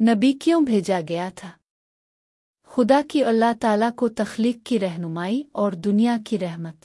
نبی کیوں بھیجا گیا تھا؟ خدا کی اللہ تعالی کو تخلیق کی رہنمائی اور دنیا کی رحمت۔